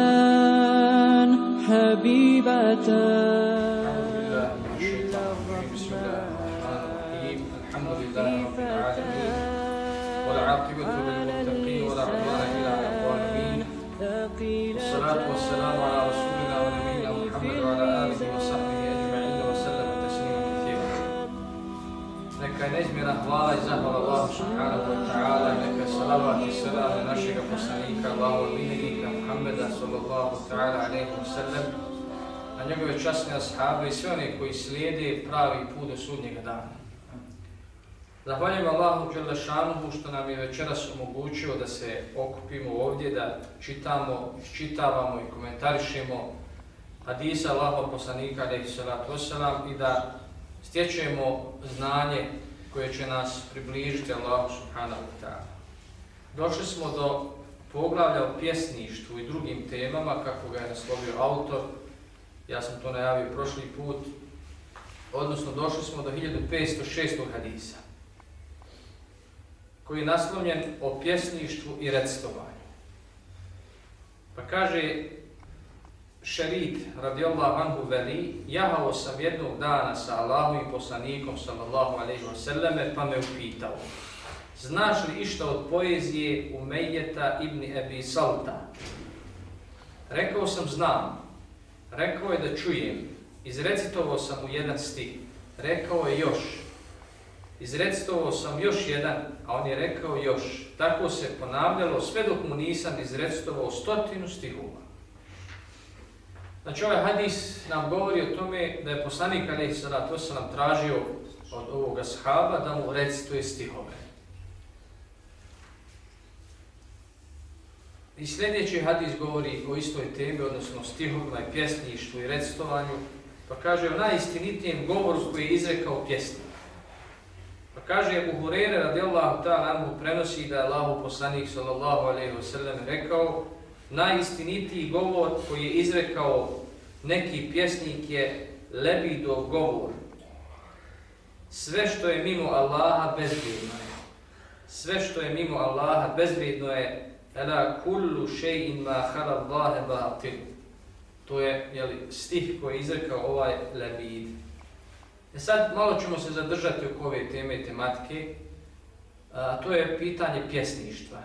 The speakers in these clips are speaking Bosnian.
كلمتان حبيبتان بسم الله الرحمن الرحيم الحمد لله رب العالمين. والعاقبة للمتقين ولا عدوان إلا على الظالمين والصلاة والسلام على رسول neizmjena hvala i zahvala Allahu subhanahu wa ta'ala, neka salavat i salam na našeg poslanika, Allahu minika Muhammeda sallallahu ta'ala alaihi wa sallam, na njegove časne ashabe i sve one koji slijede pravi put do sudnjega dana. Zahvaljujem Allahu Đelešanuhu što nam je večeras omogućio da se okupimo ovdje, da čitamo, iščitavamo i komentarišemo hadisa Allahu poslanika alaihi salatu wasalam i da stječemo znanje koje će nas približiti Allahu subhanahu wa ta'ala. Došli smo do poglavlja o pjesništvu i drugim temama, kako ga je naslovio autor. Ja sam to najavio prošli put. Odnosno, došli smo do 1506. hadisa, koji je naslovljen o pjesništvu i recitovanju. Pa kaže Šerit radijallahu anhu veli, jahao sam jednog dana sa Allahom i poslanikom sallallahu alaihi wa sallame pa me upitao. Znaš li išta od poezije Umejeta ibn Ebi Salta? Rekao sam znam. Rekao je da čujem. Izrecitovao sam mu jedan stih. Rekao je još. Izrecitovao sam još jedan, a on je rekao još. Tako se ponavljalo sve dok mu nisam izrecitovao stotinu stihova. Znači ovaj hadis nam govori o tome da je poslanik Ali Salatu to nam tražio od ovoga sahaba da mu recituje stihove. I sljedeći hadis govori o istoj temi, odnosno stihovima i pjesništvu i recitovanju, pa kaže o najistinitijem govoru koji je izrekao pjesnik. Pa kaže Ebu Hurere radijallahu ta'ala mu prenosi da je Allahu poslanik sallallahu alaihi wa sallam rekao najistinitiji govor koji je izrekao neki pjesnik je lebidov govor. Sve što je mimo Allaha bezvrijedno je. Sve što je mimo Allaha bezvrijedno je Ela kullu še'in ma hara Allahe batil. To je jeli, stih koji je izrekao ovaj lebid. E sad malo ćemo se zadržati oko ove teme i tematike. A, to je pitanje pjesništva,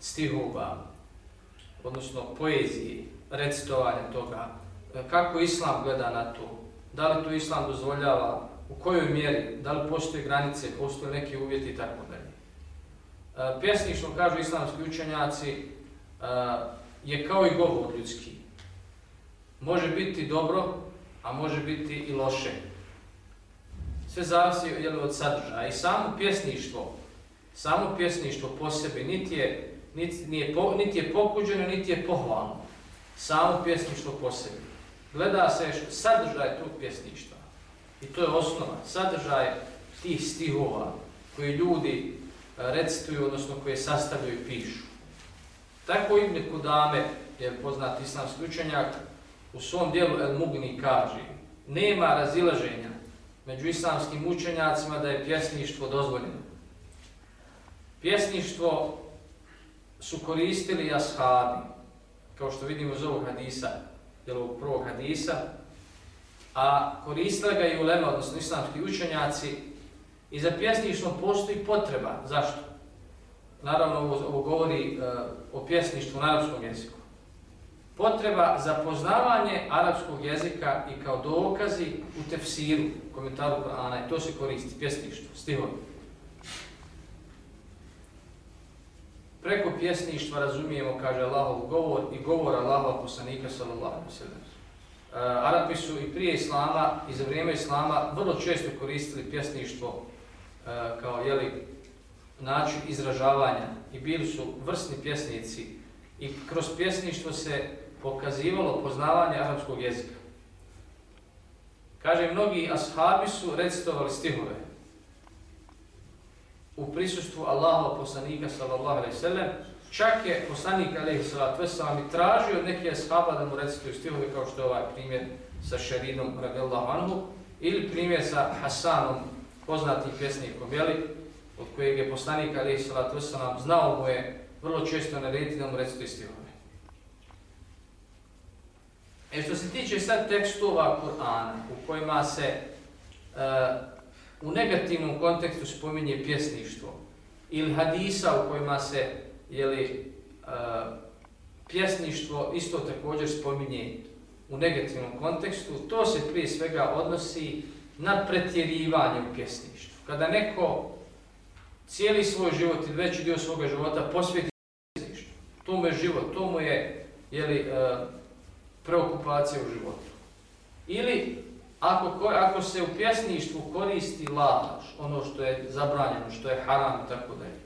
stihova, odnosno poezije, recitovanja toga, E, kako islam gleda na to, da li to islam dozvoljava, u kojoj mjeri, da li postoje granice, postoje neki uvjeti i tako dalje. E, pjesništvo, kažu islamski učenjaci, e, je kao i govor ljudski. Može biti dobro, a može biti i loše. Sve zavisi od sadržaja. I samo pjesništvo, samo pjesništvo po sebi, niti je niti, nije po, niti je pokuđeno, niti je pohvalno. Samo pjesništvo po sebi. Gleda se sadržaj tog pjesništva. I to je osnova. Sadržaj tih stihova koji ljudi e, recituju, odnosno koje sastavljaju i pišu. Tako Ibn Kudame, je poznat islamski učenjak, u svom dijelu El Mugni kaže nema razilaženja među islamskim učenjacima da je pjesništvo dozvoljeno. Pjesništvo su koristili ashabi, kao što vidimo iz ovog hadisa, jel ovog prvog hadisa, a koristila ga i ulema, odnosno islamski učenjaci, i za pjesništvo postoji potreba. Zašto? Naravno, ovo, ovo govori e, o pjesništvu na arapskom jeziku. Potreba za poznavanje arapskog jezika i kao dokazi u tefsiru, komentaru Korana, i to se koristi, pjesništvo, stihovi. Preko pjesništva razumijemo, kaže Allahov govor i govor Allahov poslanika sallallahu alaihi sallam. Uh, e, Arapi su i prije Islama i za vrijeme Islama vrlo često koristili pjesništvo uh, kao jeli, način izražavanja i bili su vrsni pjesnici i kroz pjesništvo se pokazivalo poznavanje arapskog jezika. Kaže, mnogi ashabi su recitovali stihove, u prisustvu Allahova poslanika sallallahu alejhi ve sellem, čak je poslanik alejhi salatu vesselam i tražio od neke ashaba da mu recituju stihove kao što je ovaj primjer sa Šerinom radijallahu anhu Ili primjer sa Hasanom, poznatim pjesnikom, jeli, od kojeg je poslanik alejhi Salatu Veselam znao mu je vrlo često narediti da mu recite stihove. E što se tiče sad tekstova Kur'ana u kojima se uh, u negativnom kontekstu spominje pjesništvo ili hadisa u kojima se jeli, uh, e, pjesništvo isto također spominje u negativnom kontekstu, to se prije svega odnosi na pretjerivanje u pjesništvu. Kada neko cijeli svoj život ili veći dio svoga života posvjeti pjesništvu, to mu je život, to mu je jeli, uh, e, preokupacija u životu. Ili ako, ako se u pjesništvu koristi laž, ono što je zabranjeno, što je haram i tako dalje,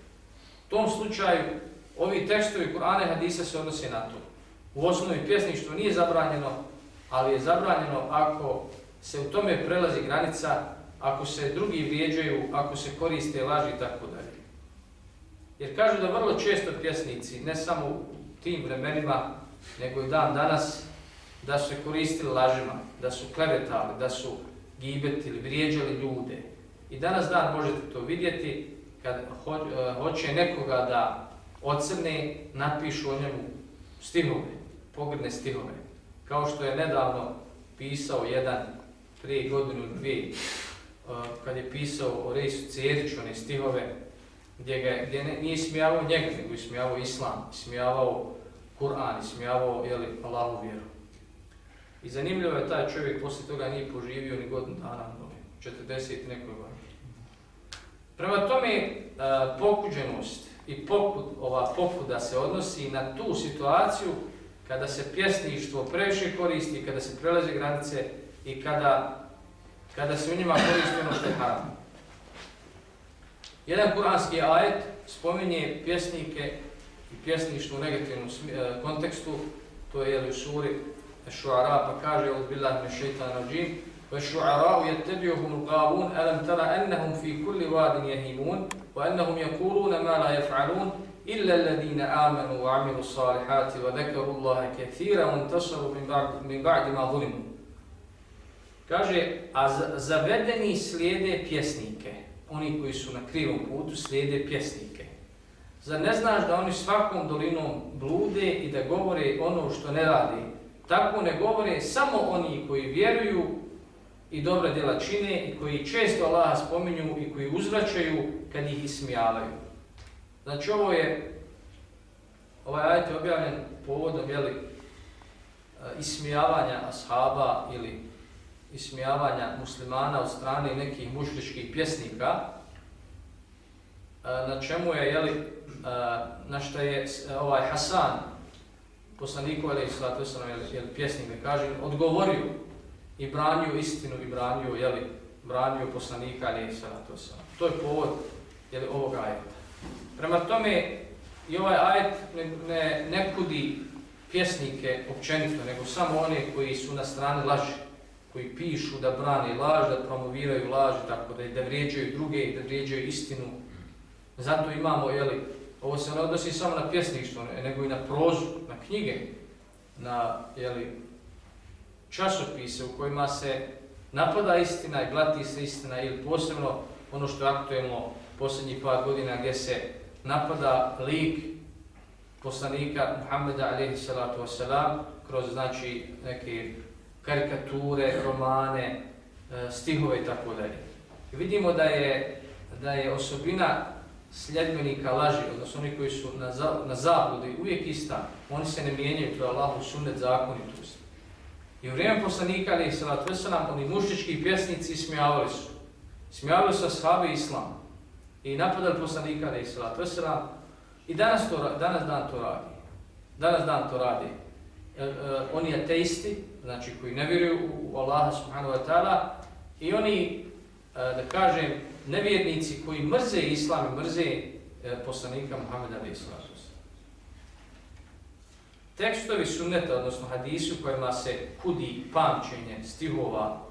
u tom slučaju ovi tekstovi Kur'ana i Hadisa se odnose na to. U osnovi pjesništvo nije zabranjeno, ali je zabranjeno ako se u tome prelazi granica, ako se drugi vrijeđaju, ako se koriste laži i tako dalje. Jer kažu da vrlo često pjesnici, ne samo u tim vremenima, nego i dan danas, da su koristili lažima, da su klevetali, da su gibetili, vrijeđali ljude. I danas dan možete to vidjeti kad ho, eh, hoće nekoga da ocrne, napišu o njemu stihove, pogredne stihove. Kao što je nedavno pisao jedan prije godinu dvije, eh, kad je pisao o Rejsu Ceriću, one stihove, gdje, ga, gdje ne, nije smijavao njega, nego je smijavao Islam, smijavao Kur'an, smijavao jeli, Allahu vjeru. I zanimljivo je taj čovjek poslije toga nije poživio ni godinu dana, 40 nekoj godini. Prema tome, e, pokuđenost i pokud, ova pokuda se odnosi na tu situaciju kada se pjesništvo previše koristi, kada se prelaze granice i kada, kada se u njima koristi ono što je haram. Jedan kuranski ajet spominje pjesnike i pjesništvo u negativnom e, kontekstu, to je u suri الشعراء فكاج يعوذ بالله من الشيطان الرجيم والشعراء يتبعهم الغاوون ألم ترى أنهم في كل واد يهيمون وأنهم يقولون ما لا يفعلون إلا الذين آمنوا وعملوا الصالحات وذكروا الله كثيرا وانتصروا من بعد, من بعد ما ظلموا Kaže, a zavedeni slijede pjesnike, oni koji su na krivom putu slijede pjesnike. Zar ne znaš da oni svakom dolinom blude i da govore ono što ne radi, Tako ne govore samo oni koji vjeruju i dobra djela čine i koji često Allaha spominju i koji uzvraćaju kad ih ismijavaju. Znači ovo je, ovaj ajet je objavljen povodom jeli, eh, ismijavanja ashaba ili ismijavanja muslimana od strane nekih mušličkih pjesnika, eh, na čemu je, jeli, eh, na što je ovaj Hasan, poslaniku ali salatu sallam je pjesnik ne kaže odgovorio i branio istinu i branio je li branio poslanika ali salatu sallam to je povod je li ovog ajeta. Prema tome i ovaj ajet ne, ne, ne kudi pjesnike općenito nego samo one koji su na strani laži koji pišu da brane laž da promoviraju laž tako da da vrijeđaju druge da vrijeđaju istinu. Zato imamo je li Ovo se ne odnosi samo na pjesništvo, nego i na prozu, na knjige, na jeli, časopise u kojima se napada istina i glati se istina ili posebno ono što je aktuelno posljednjih par godina gdje se napada lik poslanika Muhammeda alaihi salatu wasalam kroz znači neke karikature, romane, e, stihove i tako dalje. Vidimo da je, da je osobina sljedbenika laži, odnosno oni koji su na, za, na zabludi, uvijek ista, oni se ne mijenjaju, to je Allahu sunnet zakonitost. I u vrijeme poslanika, ali i salat veselam, oni mušički pjesnici smijavali su. Smijavali su ashabi islam. I napadali poslanika, ali i salat veselam. I danas, to, danas dan to radi. Danas dan to radi. E, e, oni ateisti, znači koji ne vjeruju u Allaha subhanahu wa ta'ala, i oni, e, da kažem, nevjernici koji mrze islam i mrze e, poslanika Muhammeda ali Tekstovi sunneta, odnosno hadisu kojima se kudi pamćenje stihova,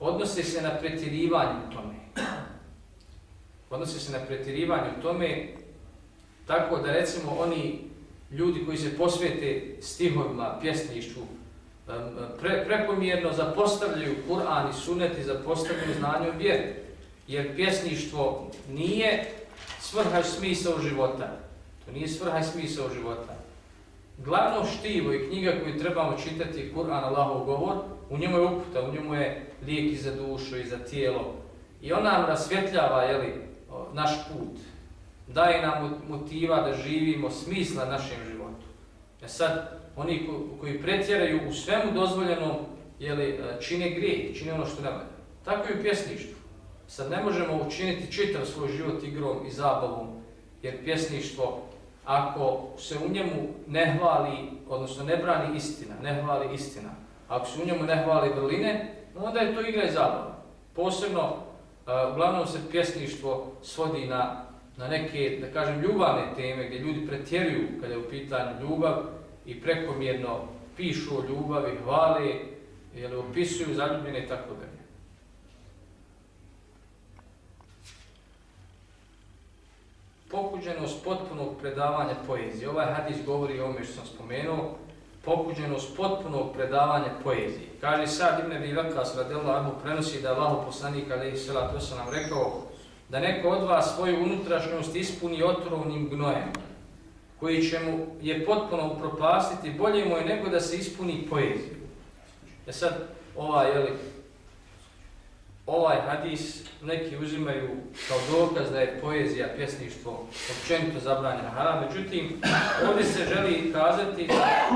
odnose se na pretjerivanje u tome. Odnose se na pretjerivanje u tome tako da recimo oni ljudi koji se posvijete stihovima, pjesništvu, pre, prekomjerno zapostavljaju Kur'an i Sunnet i zapostavljaju znanje o vjeru. Jer pjesništvo nije svrha i smisao života. To nije svrha i smisao života. Glavno štivo i knjiga koju trebamo čitati je Kur'an Allahov govor, u njemu je uputa, u njemu je lijek i za dušu i za tijelo. I on nam rasvjetljava jeli, naš put, daje nam motiva da živimo smisla našem životu. E sad, oni koji pretjeraju u svemu dozvoljenom, jeli, e, čine grije, čine ono što ne valja. Tako i u pjesništvu. Sad ne možemo učiniti čitav svoj život igrom i zabavom, jer pjesništvo, ako se u njemu ne hvali, odnosno ne brani istina, ne hvali istina, ako se u njemu ne hvali vrline, onda je to igra i zabava. Posebno, uh, uglavnom se pjesništvo svodi na, na neke, da kažem, ljubavne teme, gdje ljudi pretjeruju kada je u pitanju ljubav i prekomjerno pišu o ljubavi, hvale, jel, opisuju zaljubljene i tako da. Pokuđenost potpunog predavanja poezije. Ovaj hadis govori o ome što sam spomenuo, pokuđenost potpunog predavanja poezije. Kaže sad Ibn Abi Vakas radijallahu anhu prenosi da Allah poslanik alejhi salatu vesselam rekao da neko od vas svoju unutrašnjost ispuni otrovnim gnojem koji će mu je potpuno upropastiti, bolje mu je nego da se ispuni poeziju. E sad ova, jeli, ovaj hadis neki uzimaju kao dokaz da je poezija, pjesništvo općenito zabranjena haram. Međutim, ovdje se želi kazati da,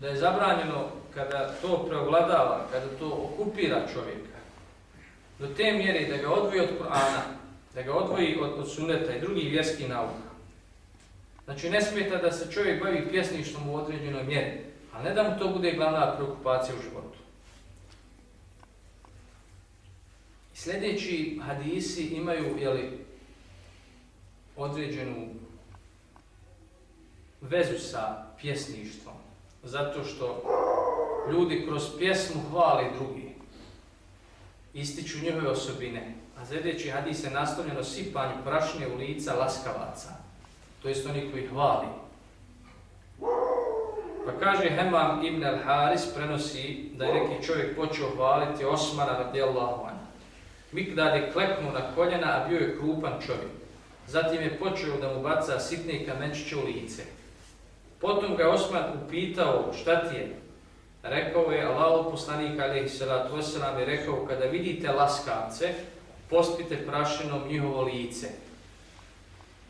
da je zabranjeno kada to preovladava, kada to okupira čovjeka. Do te mjere da ga odvoji od Kur'ana, da ga odvoji od, od suneta i drugih vjerskih nauka. Znači, ne smeta da se čovjek bavi pjesništvom u određenoj mjeri, a ne da mu to bude glavna preokupacija u životu. Sljedeći hadisi imaju jeli, određenu vezu sa pjesništvom, zato što ljudi kroz pjesmu hvali drugi, ističu njihove osobine, a sljedeći hadis je nastavljeno sipanju prašne u lica laskavaca, to jest oni koji hvali. Pa kaže Hemam ibn al-Haris, prenosi da je neki čovjek počeo hvaliti Osmana radijallahu anhu. Mikdad je kleknuo na koljena, a bio je krupan čovjek. Zatim je počeo da mu baca sitne kamenčiće u lice. Potom ga Osman upitao šta ti je. Rekao je Allah poslanik alaihi salatu wasalam je rekao kada vidite laskavce, pospite prašinom njihovo lice.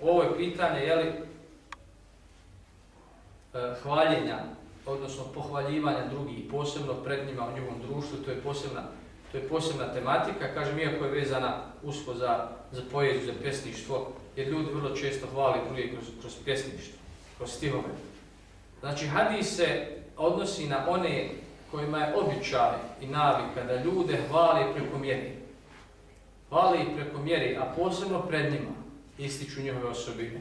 Ovo je pitanje, je li, eh, hvaljenja, odnosno pohvaljivanja drugih, posebno pred njima u njihovom društvu, to je posebna To je posebna tematika, kažem, iako je vezana usko za, za poeziju, za pjesništvo, jer ljudi vrlo često hvali druge kroz, kroz pjesništvo, kroz stihove. Znači, hadis se odnosi na one kojima je običaj i navika da ljude hvali preko mjeri. Hvali preko mjeri, a posebno pred njima ističu njihove osobine.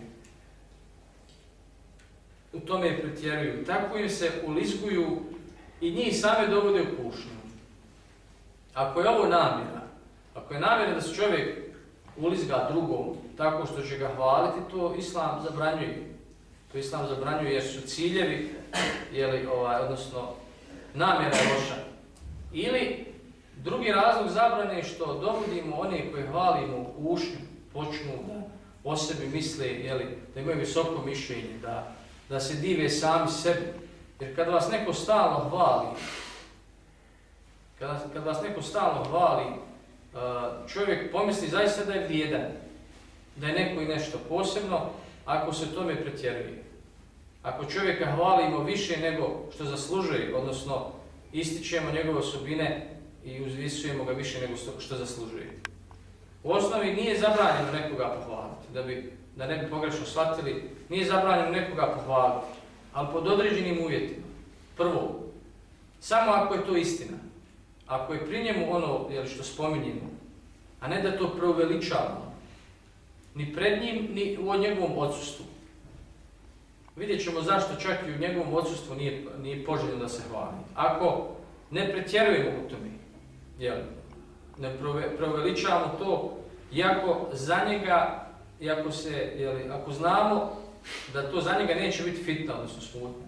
U tome je pretjeruju. Tako im se ulizguju i njih same dovode u kušnju. Ako je ovo namjera, ako je namjera da se čovjek ulizga drugom tako što će ga hvaliti, to islam zabranjuje. To islam zabranjuje jer su ciljevi, jeli, ovaj, odnosno namjera je loša. Ili drugi razlog zabrane je što dovodimo one koje hvalimo u ušnju, počnu da o sebi misle, jeli, da imaju visoko mišljenje, da, da se dive sami sebi. Jer kad vas neko stalno hvali, Kada, kada vas neko stalno hvali, uh, čovjek pomisli zaista da je vrijedan, da je neko i nešto posebno, ako se tome pretjeruje. Ako čovjeka hvalimo više nego što zaslužuje, odnosno ističemo njegove osobine i uzvisujemo ga više nego što zaslužuje. U osnovi nije zabranjeno nekoga pohvaliti, da, bi, da ne bi pogrešno shvatili, nije zabranjeno nekoga pohvaliti, ali pod određenim uvjetima. Prvo, samo ako je to istina ako je pri njemu ono jel, što spominjemo, a ne da to preuveličavamo, ni pred njim, ni u njegovom odsustvu. Vidjet ćemo zašto čak i u njegovom odsustvu nije, nije poželjno da se hvali. Ako ne pretjerujemo u tome, jel, ne preuveličavamo to, iako za njega, iako se, jel, ako znamo da to za njega neće biti fitna, odnosno smutno,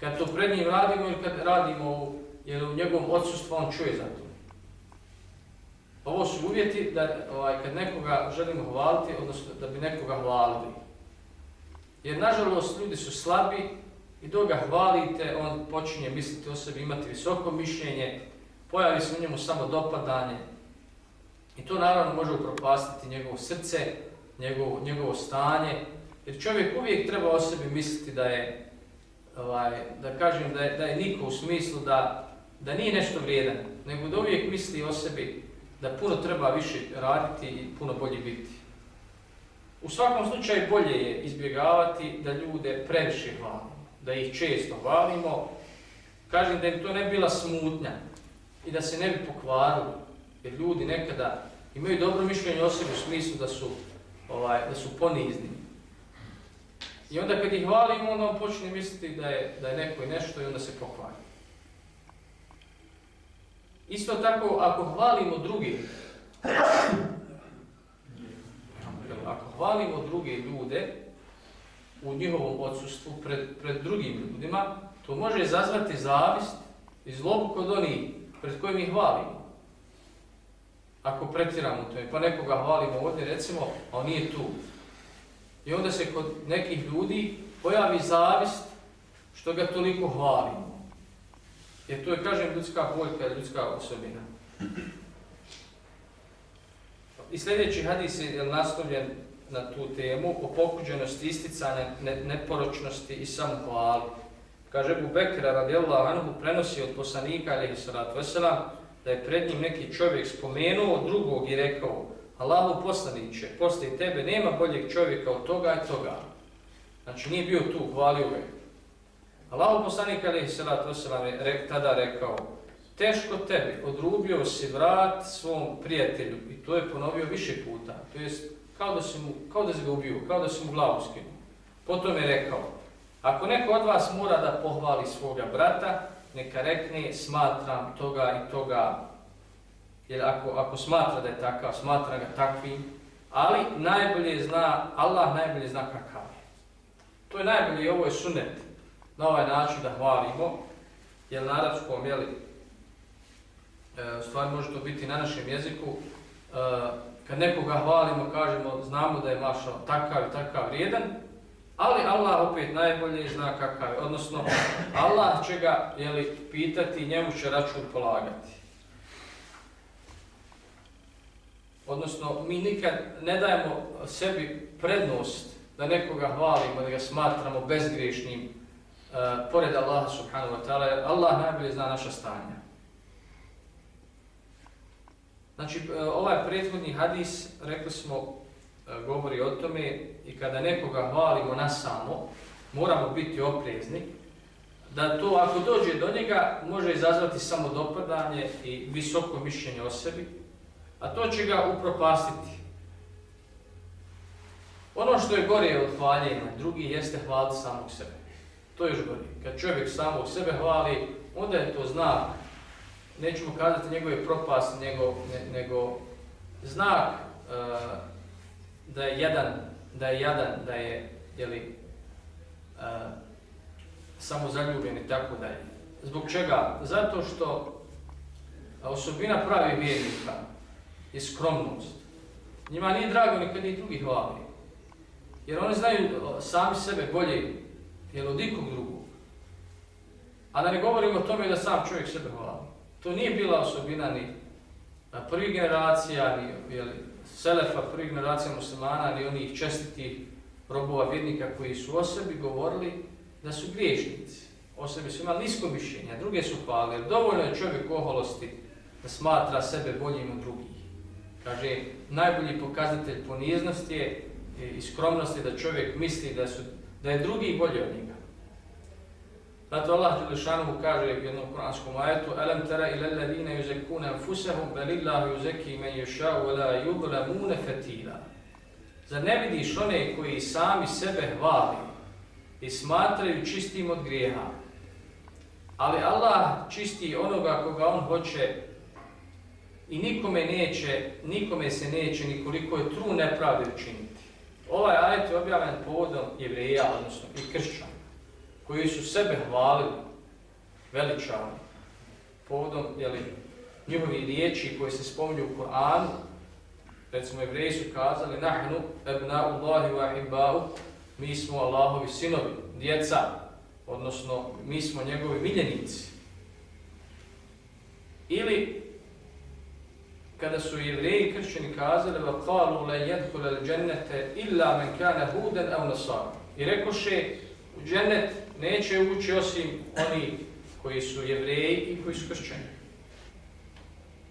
Kad to pred njim radimo ili kad radimo jer u njegovom odsustvu on čuje za to. Ovo su uvjeti da ovaj, kad nekoga želimo hvaliti, odnosno da bi nekoga hvalili. Jer nažalost ljudi su slabi i dok ga hvalite, on počinje misliti o sebi, imati visoko mišljenje, pojavi se u njemu samo dopadanje i to naravno može upropastiti njegovo srce, njegovo, njegovo stanje, jer čovjek uvijek treba o sebi misliti da je, ovaj, da kažem, da je, da je niko u smislu da, da nije nešto vrijedan, nego da uvijek misli o sebi da puno treba više raditi i puno bolje biti. U svakom slučaju bolje je izbjegavati da ljude previše hvalimo, da ih često hvalimo. Kažem da im to ne bila smutnja i da se ne bi pokvarili, jer ljudi nekada imaju dobro mišljenje o sebi u smislu da su, ovaj, da su ponizni. I onda kad ih hvalimo, onda on počne misliti da je, da je neko i nešto i onda se pokvari. Isto tako, ako hvalimo druge, ako hvalimo druge ljude u njihovom odsustvu pred, pred drugim ljudima, to može zazvati zavist i zlobu kod onih pred kojim ih hvalimo. Ako pretiramo to, pa nekoga hvalimo ovdje, recimo, a on nije tu. I onda se kod nekih ljudi pojavi zavist što ga toliko hvalimo. Jer to je, kažem, ljudska voljka, ljudska osobina. I sljedeći hadis je nastavljen na tu temu o pokuđenosti isticanja neporočnosti i samohvali. Kaže Ebu Bekra radijallahu anhu prenosi od poslanika alaihi sallatu vesela da je pred njim neki čovjek spomenuo drugog i rekao Allahu poslaniće, poslije tebe nema boljeg čovjeka od toga i toga. Znači nije bio tu, hvalio ga. Allahu poslanik alaihi sallatu wasalam je tada rekao teško tebi, odrubio si vrat svom prijatelju i to je ponovio više puta. To jest kao da si mu, kao da si ga ubio, kao da si mu glavu skinuo. Potom je rekao, ako neko od vas mora da pohvali svoga brata, neka rekne smatram toga i toga. Jer ako, ako smatra da je takav, smatra ga takvim, ali najbolje zna, Allah najbolje zna kakav je. To je najbolje i ovo je sunet na ovaj način da hvalimo, jer na arapskom, jeli, e, stvar može to biti na našem jeziku, e, kad nekoga hvalimo, kažemo, znamo da je mašao takav i takav vrijedan, ali Allah opet najbolje zna kakav je. Odnosno, Allah će ga jeli, pitati, njemu će račun polagati. Odnosno, mi nikad ne dajemo sebi prednost da nekoga hvalimo, da ga smatramo bezgriješnim Eh, pored Allaha subhanahu wa ta'ala, jer Allah najbolje zna naša stanja. Znači, eh, ovaj prethodni hadis, rekli smo, eh, govori o tome i kada nekoga hvalimo na samo, moramo biti oprezni, da to ako dođe do njega može izazvati samo dopadanje i visoko mišljenje o sebi, a to će ga upropastiti. Ono što je gore od hvaljenja drugi jeste hvaliti samog sebe. To je još gore. Kad čovjek samo sebe hvali, onda je to znak nećemo kazati njegove propast, nego, ne, nego znak uh, da je jedan, da je jadan, da je, jeli, uh, e, samo zaljubljen i tako da. Zbog čega? Zato što osobina pravi vjernika je skromnost. Njima nije drago nikad ni drugi hvali. Jer oni znaju sami sebe bolje jel, od ikog drugog. A da ne govorimo o tome da sam čovjek sebe hvali. To nije bila osobina ni prvi generacija, ni jeli, Selefa, prvi generacija muslimana, ni onih čestitih robova vjernika koji su o sebi govorili da su griješnici. O sebi su imali nisko mišljenje, druge su pali, jer dovoljno je čovjek oholosti da smatra sebe boljim od drugih. Kaže, najbolji pokazatelj poniznosti je i skromnosti da čovjek misli da, su, da je drugi bolji od njega. Zato Allah Đelešanu kaže u jednom kuranskom ajetu Alam tera ila alladine yuzakuna anfusahum bal illahu yuzakki men yasha'u wa la yudlamuna fatila. Zar ne vidiš one koji sami sebe hvali i smatraju čistim od grijeha? Ali Allah čisti onoga koga on hoće i nikome neće, nikome se neće nikoliko je tru nepravde učiniti. Ovaj ajet je objavljen povodom jevreja, odnosno i kršćana. koji su sebe hvalili, veličali, povodom, jeli, njihovi riječi koje se spominju u Koranu, recimo jevreji su kazali, nahnu ebna Allahi wa ahibbahu, mi smo Allahovi sinovi, djeca, odnosno mi smo njegovi miljenici. Ili kada su jevreji kršćani kazali va qalu la yadkhulu al-jannata illa man kana hudan aw nasara. I rekoše u džennet neće ući osim oni koji su jevreji i koji su kršćani.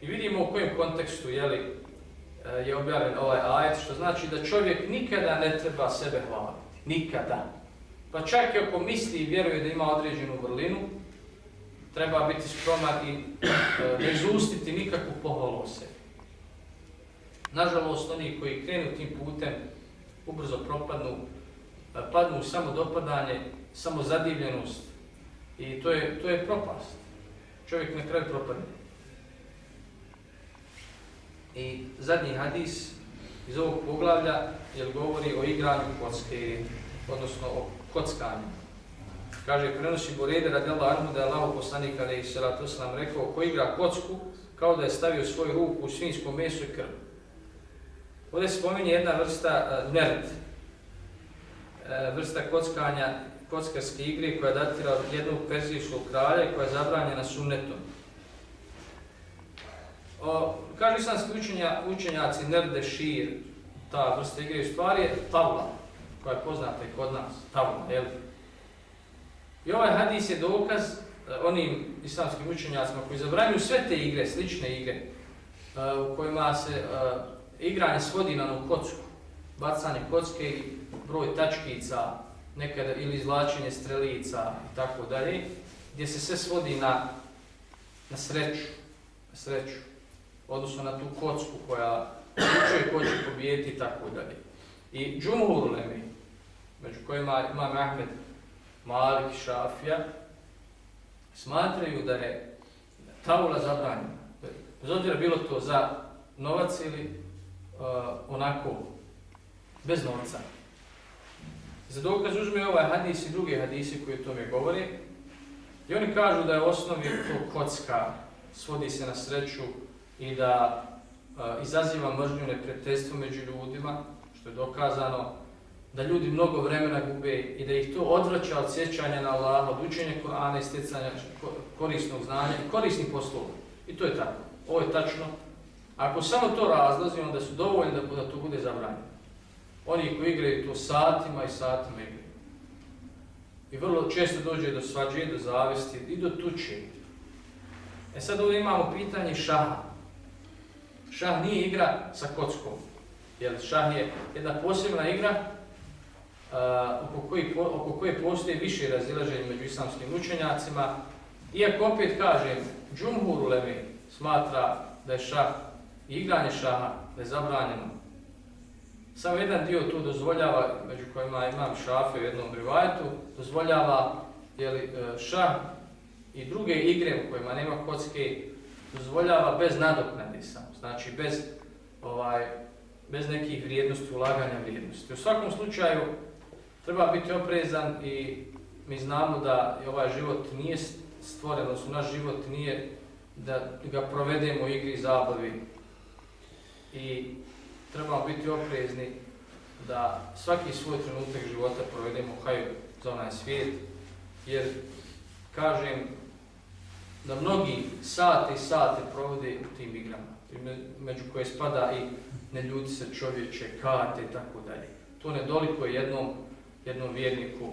I vidimo u kojem kontekstu je li eh, je objavljen ovaj ajet, što znači da čovjek nikada ne treba sebe hvaliti. Nikada. Pa čak i ako misli i vjeruje da ima određenu vrlinu, treba biti skroman i eh, ne izustiti nikakvu pohvalu o sebi. Nažalost, oni koji krenu tim putem, ubrzo propadnu, padnu u samodopadanje, samozadivljenost samo zadivljenost i to je, to je propast. Čovjek na kraju propadne. I zadnji hadis iz ovog poglavlja jer govori o igranju kocke, odnosno o kockanju. Kaže, prenosi Borede radijala Armu da je Allah poslanik ali i salatu nam rekao ko igra kocku kao da je stavio svoju ruku u svinjsko meso i krv. Ovdje se spominje jedna vrsta uh, nerd, uh, vrsta kockanja, kockarske igre koja datira od jednog persijskog kralja koja je zabranjena sunnetom. O, kažu islamski učenja, učenjaci nerde šir, ta vrsta igre u stvari je tavla, koja je poznata i kod nas, tavla, jel? I ovaj hadis je dokaz uh, onim islamskim učenjacima koji zabranjuju sve te igre, slične igre, uh, u kojima se uh, igranje svodi na kocku, bacanje kocke i broj tačkica, nekada ili izvlačenje strelica i tako dalje, gdje se sve svodi na, na sreću, na sreću, odnosno na tu kocku koja uče ko će pobijeti i tako dalje. I džumhur ulemi, među kojima ima Ahmed Malik Šafija, smatraju da je tavula zabranjena. Bez obzira bilo to za novac ili Uh, onako, bez novca. Za dokaz uzme ovaj hadis i druge hadise koji o tome govori. I oni kažu da je osnovi to kocka, svodi se na sreću i da uh, izaziva mržnju neprijateljstvo među ljudima, što je dokazano da ljudi mnogo vremena gube i da ih to odvraća od sjećanja na Allah, od učenja Korana i stjecanja korisnog znanja i korisnih poslova. I to je tako. Ovo je tačno. Ako samo to razlazi, onda su dovoljni da, da to bude zabranjeno. Oni koji igraju to satima i satima igraju. I vrlo često dođe do svađe, do zavesti i do tuče. E sad ovdje imamo pitanje šaha. Šah nije igra sa kockom. Jer šah je jedna posebna igra uh, oko, koji, oko koje postoje više razilaženje među islamskim učenjacima. Iako opet kažem, džumhur ulemi smatra da je šah i igranje šaha je zabranjeno. Samo jedan dio tu dozvoljava, među kojima imam šafe u jednom rivajetu, dozvoljava jeli, e, šah i druge igre u kojima nema kocke, dozvoljava bez nadoknade samo, znači bez, ovaj, bez nekih vrijednosti, ulaganja vrijednosti. U svakom slučaju, treba biti oprezan i mi znamo da ovaj život nije stvoren, odnosno naš život nije da ga provedemo u igri i zabavi. I trebamo biti oprezni da svaki svoj trenutak života provedemo u haju za onaj svijet, jer kažem da mnogi sate i sate provode u tim igrama, među koje spada i ne ljudi se čovječe, karte i tako dalje. To ne doliko jednom jednom vjerniku.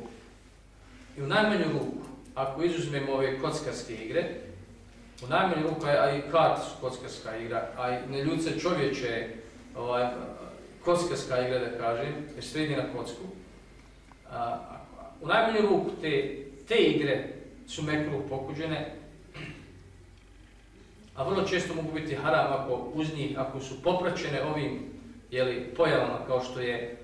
I u najmanju ruku, ako izuzmemo ove kockarske igre, u najmanju ruku, a i kart su kockarska igra, a i ne ljudce čovječe, ovaj, kockarska igra da kažem, jer sredi na kocku, a, u najmanju ruku te, te igre su mekru pokuđene, a vrlo često mogu biti haram ako uz njih, ako su popraćene ovim jeli, pojavama kao što je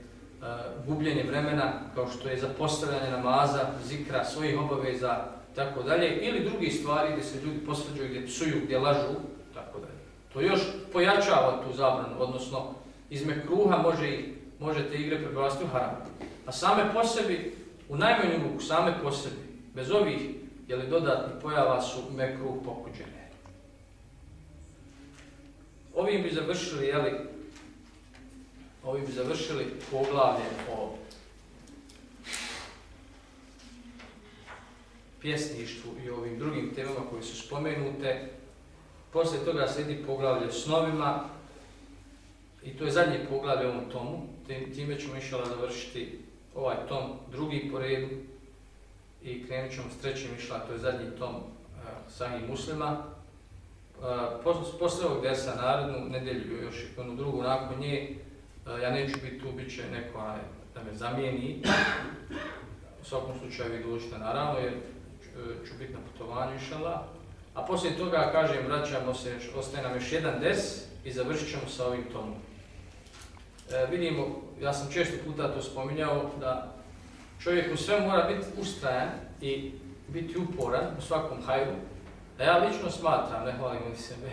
gubljenje vremena, kao što je zapostavljanje namaza, zikra, svojih obaveza, tako dalje, ili drugi stvari gdje se ljudi posvađaju, gdje psuju, gdje lažu, tako dalje. To još pojačava tu zabranu, odnosno izme kruha može i možete igre prebavasti u haram. A same po sebi u najmanju ruku same po sebi, bez ovih jeli, dodatnih pojava su mekruh pokuđene. Ovim bi završili, jeli, ovim bi završili poglavlje o pjesništvu i ovim drugim temama koje su spomenute. Poslije toga slijedi poglavlje snovima i to je zadnje poglavlje ovom tomu. Time ćemo išala završiti ovaj tom drugi po redu i krenut ćemo s trećim išla, to je zadnji tom eh, uh, sahih muslima. Uh, posle ovog desa narodnu nedelju još onu drugu nakon nje, uh, ja neću biti tu, bit će neko da me zamijeni. U svakom slučaju vi dođete naravno jer ću biti na putovanju inšala. A poslije toga, kažem, vraćamo se, ostaje nam još jedan des i završit ćemo sa ovim tomom. E, vidimo, ja sam često puta to spominjao, da čovjek u svemu mora biti ustrajan i biti uporan u svakom hajru. A ja lično smatram, ne hvalim oni sebe,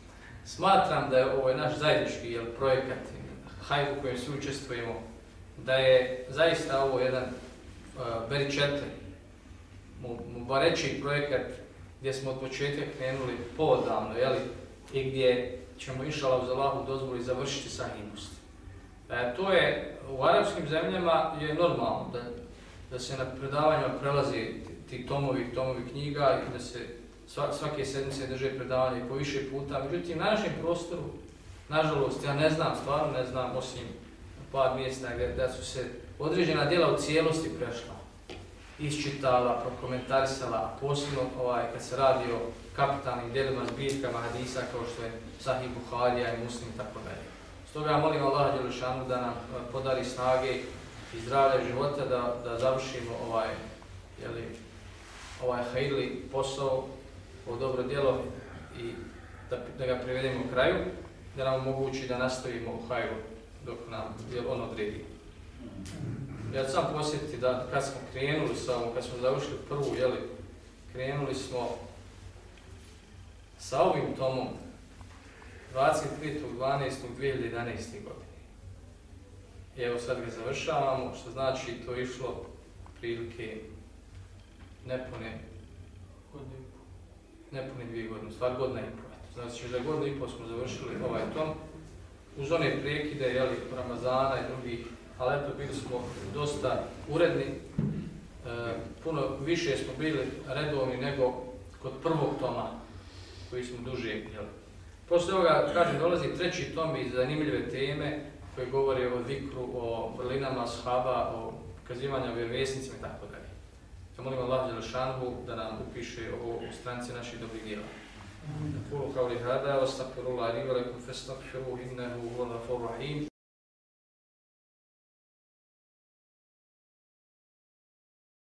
smatram da je ovo naš zajednički jel, projekat, hajru u kojem svi učestvujemo, da je zaista ovo jedan e, uh, very Mubareći projekat gdje smo od početka krenuli poodavno, jeli, i gdje ćemo išala uz Allahu dozvoli završiti sa hinosti. E, to je, u arapskim zemljama je normalno da, da se na predavanjima prelazi ti tomovi, tomovi knjiga i da se svake sedmice drže predavanje po više puta. Međutim, na našem prostoru, nažalost, ja ne znam, stvarno ne znam, osim par mjesta gdje da su se određena djela u cijelosti prešla isčitala, prokomentarisala, a posebno ovaj, kad se radi o kapitalnim djelima, zbirkama hadisa kao što je Sahih Buharija i Muslim tako dalje. Stoga molim Allah Đelešanu da nam eh, podari snage i zdravlje života da, da završimo ovaj, jeli, ovaj hajli posao, ovo dobro djelo i da, da ga privedemo u kraju, da nam omogući da nastavimo u hajlu dok nam ono odredi. Ja sam posjetiti da kad smo krenuli sa ovom, kad smo završili prvu, jeli, krenuli smo sa ovim tomom 25.12.2011. godine. I evo sad ga završavamo, što znači to išlo prilike nepune nepune dvije godine, stvar godina i pol. Znači za godinu i pol smo završili ovaj tom. Uz one prekide, jeli, Ramazana i drugih ali eto bili smo dosta uredni, e, puno više smo bili redovni nego kod prvog toma koji smo duže jeli. Posle ovoga, kažem, dolazi treći tom iz zanimljive teme koje govori o vikru, o vrlinama shaba, o kazivanju o vjerovjesnicima i tako dalje. Ja molim Allah Đelšanhu da nam upiše ovo u stranci naših dobrih djela. Kulu kao li hada, ostapiru la riva, lekum festagfiru, innehu, vola, rahim.